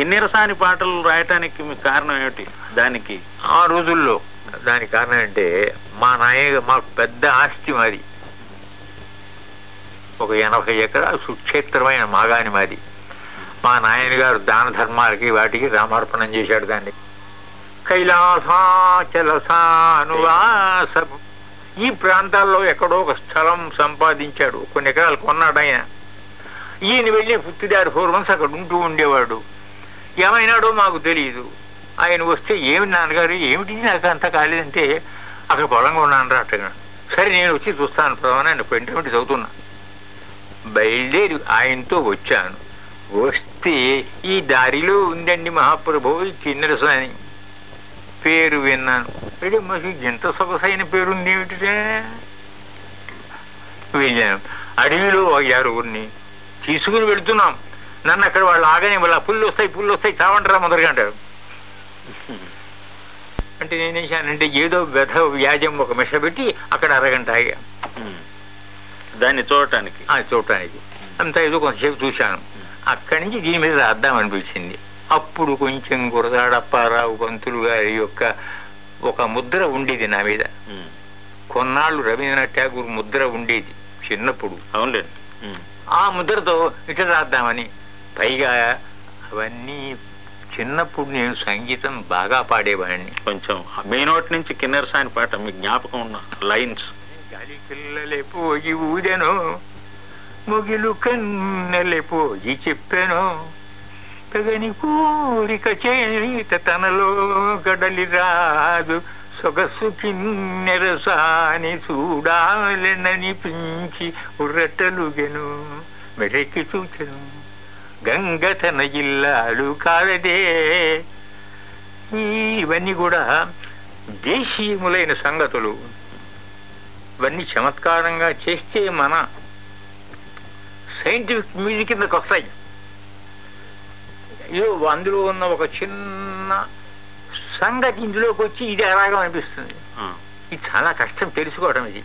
కిన్నెరసాని పాటలు రాయటానికి మీకు కారణం ఏమిటి? దానికి ఆ రోజుల్లో దానికి కారణం అంటే మా నాయ మాకు పెద్ద ఆస్తి మాది. ఒక ఎనభై ఎకరాల సుక్షేత్రమైన మాగాని మాది. మా నాయన గారు దాన ధర్మాలకి వాటికి రామార్పణం చేశాడు దాన్ని. కైలాసాచలసానువాస ఈ ప్రాంతాల్లో ఎక్కడో ఒక స్థలం సంపాదించాడు. కొన్ని ఎకరాలు కొన్నాడు ఆయన. ఈయన వెళ్ళి పుత్తిదారి ఫోర్ మంత్స్ అక్కడ ఉంటూ ఉండేవాడు. ఏమైనాడో మాకు తెలియదు ఆయన వస్తే ఏమి నాన్నగారు ఏమిటి నాకు అంత కాలేదంటే అక్కడ పొలంగా ఉన్నాను రా అట్టగా సరే నేను వచ్చి చూస్తాను ప్రధాన ఆయన పెంటమెంట్ చదువుతున్నా. బయలుదేరి ఆయనతో వచ్చాను. వస్తే ఈ దారిలో ఉందండి మహాప్రభు చిన్నర స్వామి పేరు విన్నాను. అంటే మరి ఎంత సొగసైన పేరుంది ఏమిటిదే వెళ్ళాను. అడవిలో ఆరుగురిని తీసుకుని వెళ్తున్నాం. నన్ను అక్కడ వాళ్ళు ఆగనే వాళ్ళ పుల్లు వస్తాయి పుల్లు వస్తాయి చావంటారా మొదలుగా అంటారు. అంటే నేనేం చేశానంటే ఏదో వ్యధ వ్యాజం ఒక మెష పెట్టి అక్కడ అరగంట ఆగా. దాన్ని చూడటానికి. ఆ చూడటానికి. అంతా ఏదో కొంతసేపు చూశాను. అక్కడి నుంచి దీని మీద రాద్దాం అనిపించింది. అప్పుడు కొంచెం గురదాడప్పారావు పంతులు గారి యొక్క ఒక ముద్ర ఉండేది నా మీద. కొన్నాళ్ళు రవీంద్రనాథ్ ఠాగూర్ ముద్ర ఉండేది చిన్నప్పుడు. అవునులేండి. ఆ ముద్రతో ఇట్లా రాద్దామని పైగా అవన్నీ చిన్నప్పుడు నేను సంగీతం బాగా పాడేవాడిని. కొంచెం మీ నోటి నుంచి కిన్నెరసాని పాట మీకు జ్ఞాపకం ఉన్న లైన్స్. గాలి పిల్లలే పోయి ఊదెను ముగిలు కన్నెలే పోయి చెప్పెను. తగని కోరిక చేత తనలో గడలి రాదు సొగసు కిన్నెరసాని చూడాలననిపించి ఉర్రటలుగెను మెడకి చూచెను. గంగ తన జిల్లాలు కాదదే ఇవన్నీ కూడా దేశీయములైన సంగతులు. ఇవన్నీ చమత్కారంగా చేస్తే మన సైంటిఫిక్ మ్యూజిక్ కిందకి వస్తాయి. ఇదో అందులో ఉన్న ఒక చిన్న సంగతి ఇందులోకి వచ్చి ఇది ఎలాగో అనిపిస్తుంది. ఇది చాలా కష్టం తెలుసుకోవడం ఇది.